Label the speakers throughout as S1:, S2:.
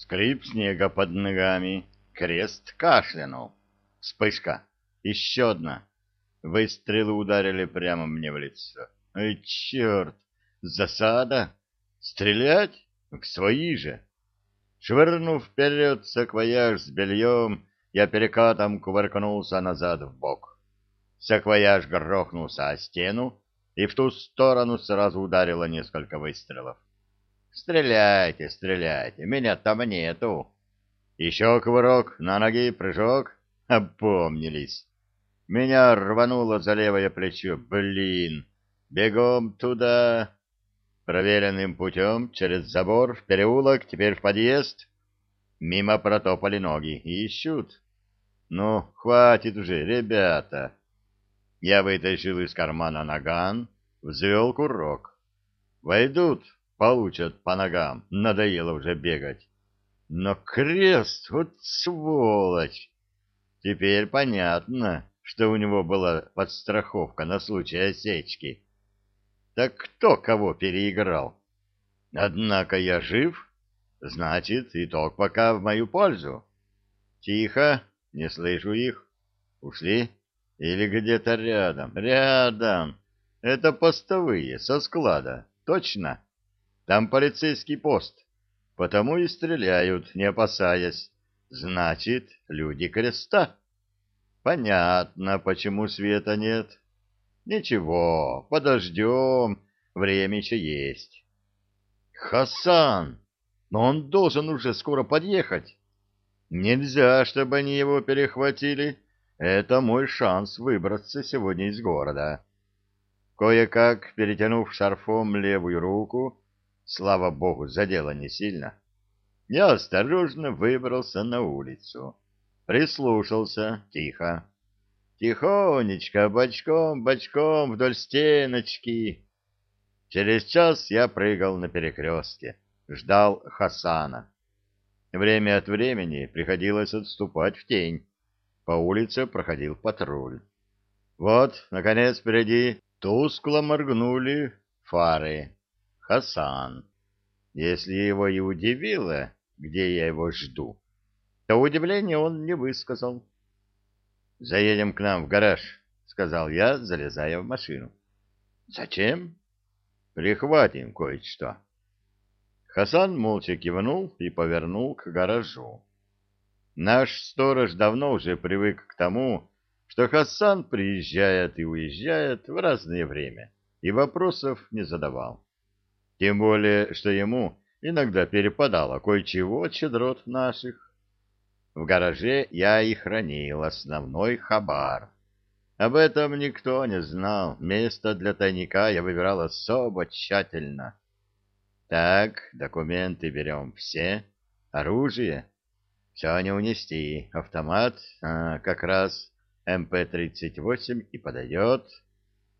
S1: Скрип снега под ногами. Крест кашлянул. Вспышка. Еще одна. Выстрелы ударили прямо мне в лицо. Ой, черт! Засада? Стрелять? К свои же! Швырнув вперед саквояж с бельем, я перекатом кувыркнулся назад в бок. Саквояж грохнулся о стену, и в ту сторону сразу ударило несколько выстрелов. «Стреляйте, стреляйте, меня там нету!» Еще кувырок, на ноги, прыжок. Опомнились. Меня рвануло за левое плечо. Блин! Бегом туда... Проверенным путем, через забор, в переулок, теперь в подъезд. Мимо протопали ноги и ищут. Ну, хватит уже, ребята. Я вытащил из кармана наган, взвел курок. Войдут, получат по ногам, надоело уже бегать. Но крест, вот сволочь! Теперь понятно, что у него была подстраховка на случай осечки. Так кто кого переиграл? Однако я жив, значит, итог пока в мою пользу. Тихо, не слышу их. Ушли? Или где-то рядом? Рядом. Это постовые, со склада. Точно. Там полицейский пост. Потому и стреляют, не опасаясь. Значит, люди креста. Понятно, почему света нет. Ничего, подождем, время еще есть. Хасан! Но он должен уже скоро подъехать. Нельзя, чтобы они его перехватили. Это мой шанс выбраться сегодня из города. Кое-как, перетянув шарфом левую руку, слава богу, задело не сильно, я осторожно выбрался на улицу. Прислушался, тихо. Тихонечко, бочком, бочком, вдоль стеночки. Через час я прыгал на перекрестке, ждал Хасана. Время от времени приходилось отступать в тень. По улице проходил патруль. Вот, наконец, впереди тускло моргнули фары. Хасан. Если его и удивило, где я его жду, то удивления он не высказал. «Заедем к нам в гараж», — сказал я, залезая в машину. «Зачем?» «Прихватим кое-что». Хасан молча кивнул и повернул к гаражу. Наш сторож давно уже привык к тому, что Хасан приезжает и уезжает в разное время, и вопросов не задавал. Тем более, что ему иногда перепадало кое-чего от щедрот наших. В гараже я и хранил основной хабар. Об этом никто не знал. Место для тайника я выбирал особо тщательно. Так, документы берем все. Оружие. Все не унести. Автомат. А, как раз МП-38 и подойдет.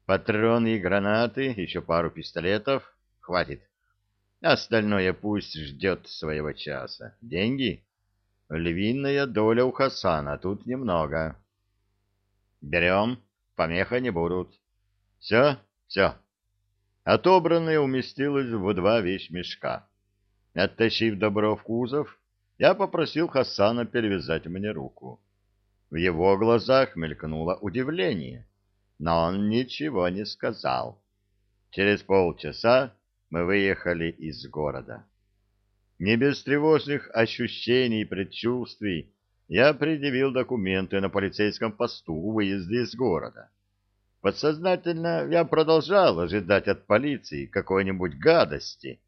S1: Патроны и гранаты. Еще пару пистолетов. Хватит. Остальное пусть ждет своего часа. Деньги? Львиная доля у Хасана, тут немного. Берем, помеха не будут. Все, все. Отобранное уместилось в два вещмешка. Оттащив добро в кузов, я попросил Хасана перевязать мне руку. В его глазах мелькнуло удивление, но он ничего не сказал. Через полчаса мы выехали из города. Не без тревожных ощущений и предчувствий я предъявил документы на полицейском посту у выезда из города. Подсознательно я продолжал ожидать от полиции какой-нибудь гадости.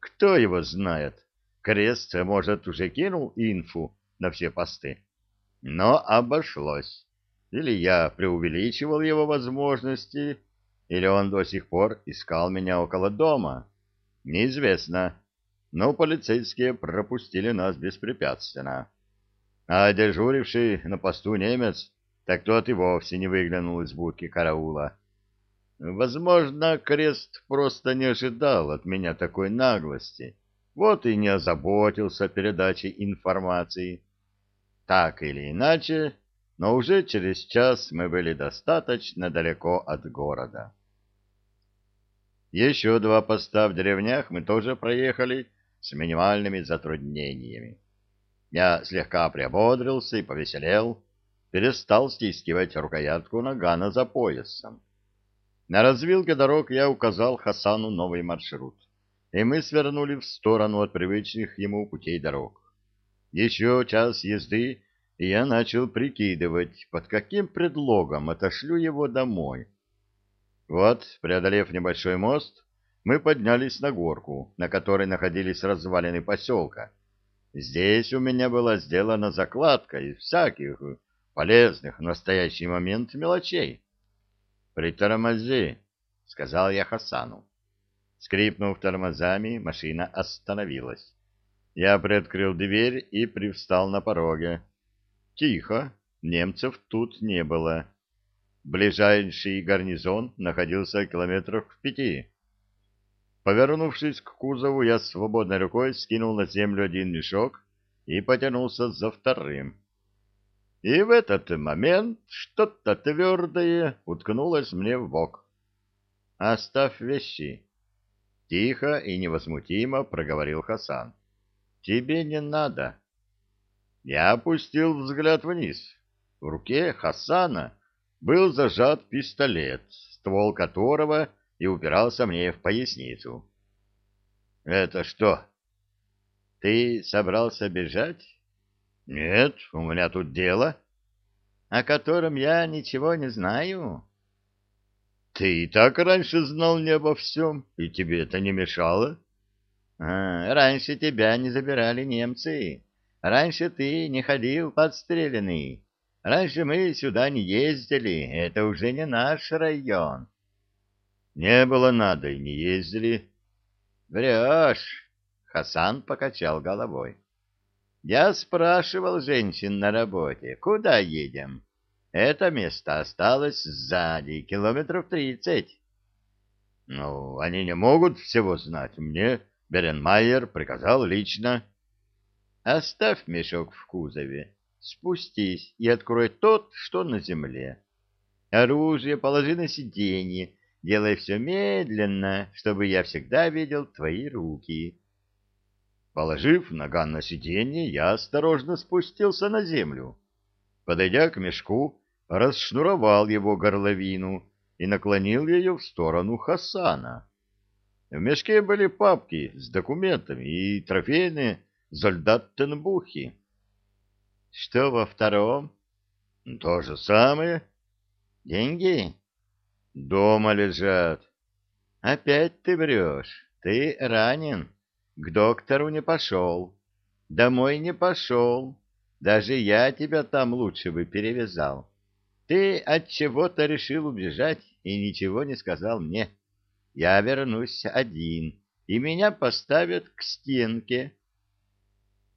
S1: Кто его знает? Крест, может, уже кинул инфу на все посты. Но обошлось. Или я преувеличивал его возможности, или он до сих пор искал меня около дома. Неизвестно но полицейские пропустили нас беспрепятственно. А дежуривший на посту немец, так тот и вовсе не выглянул из будки караула. Возможно, крест просто не ожидал от меня такой наглости, вот и не озаботился передачей информации. Так или иначе, но уже через час мы были достаточно далеко от города. Еще два поста в деревнях мы тоже проехали, с минимальными затруднениями. Я слегка приободрился и повеселел, перестал стискивать рукоятку нагана за поясом. На развилке дорог я указал Хасану новый маршрут, и мы свернули в сторону от привычных ему путей дорог. Еще час езды, я начал прикидывать, под каким предлогом отошлю его домой. Вот, преодолев небольшой мост, мы поднялись на горку, на которой находились развалины поселка. Здесь у меня была сделана закладка из всяких полезных в настоящий момент мелочей. «Притормози», — сказал я Хасану. Скрипнув тормозами, машина остановилась. Я приоткрыл дверь и привстал на пороге. Тихо, немцев тут не было. Ближайший гарнизон находился километрах в пяти. Повернувшись к кузову, я свободной рукой скинул на землю один мешок и потянулся за вторым. И в этот момент что-то твердое уткнулось мне в бок. «Оставь вещи», — тихо и невозмутимо проговорил Хасан. Тебе не надо. Я опустил взгляд вниз. В руке Хасана был зажат пистолет, ствол которого и упирался мне в поясницу. — Это что? — Ты собрался бежать? — Нет, у меня тут дело. — О котором я ничего не знаю. — Ты и так раньше знал не обо всем, и тебе это не мешало. А, раньше тебя не забирали немцы. Раньше ты не ходил подстреленный. Раньше мы сюда не ездили. Это уже не наш район. Не было надо и не ездили. Врешь. Хасан покачал головой. Я спрашивал женщин на работе, куда едем. Это место осталось сзади, километров тридцать. Ну, они не могут всего знать. Мне Беренмайер приказал лично. «Оставь мешок в кузове, спустись и открой тот, что на земле. Оружие положи на сиденье, делай все медленно, чтобы я всегда видел твои руки». Положив наган на сиденье, я осторожно спустился на землю. Подойдя к мешку, расшнуровал его горловину и наклонил ее в сторону Хасана. В мешке были папки с документами и трофейные зольдаттенбухи. Что во втором? То же самое. Деньги? Дома лежат. Опять ты врешь. Ты ранен. К доктору не пошел. Домой не пошел. Даже я тебя там лучше бы перевязал. Ты от чего-то решил убежать и ничего не сказал мне я вернусь один, и меня поставят к стенке.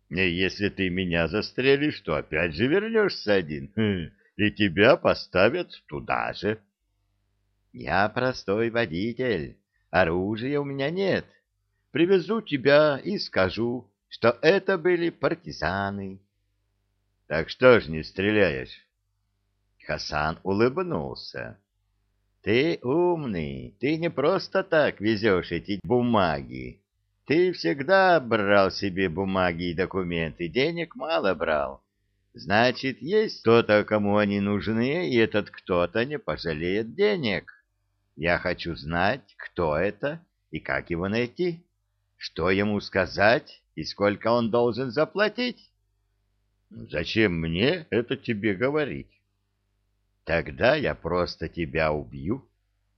S1: Если ты меня застрелишь, то опять же вернешься один, хм, и тебя поставят туда же. Я простой водитель, оружия у меня нет. Привезу тебя и скажу, что это были партизаны. Так что ж не стреляешь? Хасан улыбнулся. Ты умный, ты не просто так везешь эти бумаги. Ты всегда брал себе бумаги и документы, денег мало брал. Значит, есть кто-то, кому они нужны, и этот кто-то не пожалеет денег. Я хочу знать, кто это и как его найти. Что ему сказать и сколько он должен заплатить? Зачем мне это тебе говорить? Тогда я просто тебя убью.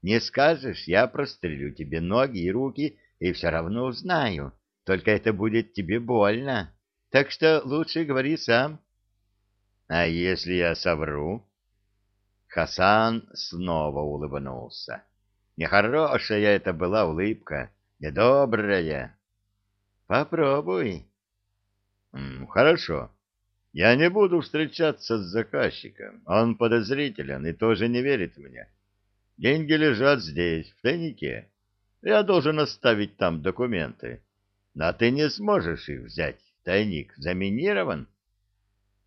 S1: Не скажешь, я прострелю тебе ноги и руки, и все равно узнаю. Только это будет тебе больно. Так что лучше говори сам. А если я совру? Хасан снова улыбнулся. Нехорошая это была улыбка, недобрая. Попробуй. Хорошо. Я не буду встречаться с заказчиком. Он подозрителен и тоже не верит мне. Деньги лежат здесь, в тайнике. Я должен оставить там документы. Но ты не сможешь их взять. Тайник заминирован.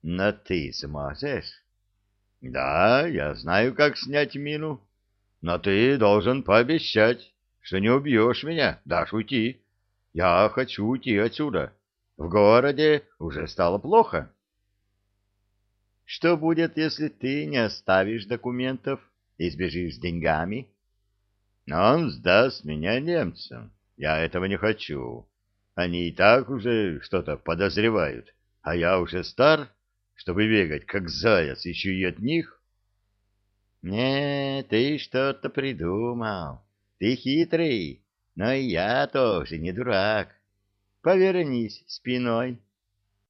S1: Но ты сможешь? Да, я знаю, как снять мину. Но ты должен пообещать, что не убьешь меня, дашь уйти. Я хочу уйти отсюда. В городе уже стало плохо. Что будет, если ты не оставишь документов и сбежишь с деньгами? Он сдаст меня немцам. Я этого не хочу. Они и так уже что-то подозревают, а я уже стар, чтобы бегать, как заяц, еще и от них. Не, ты что-то придумал. Ты хитрый, но и я тоже не дурак. Повернись спиной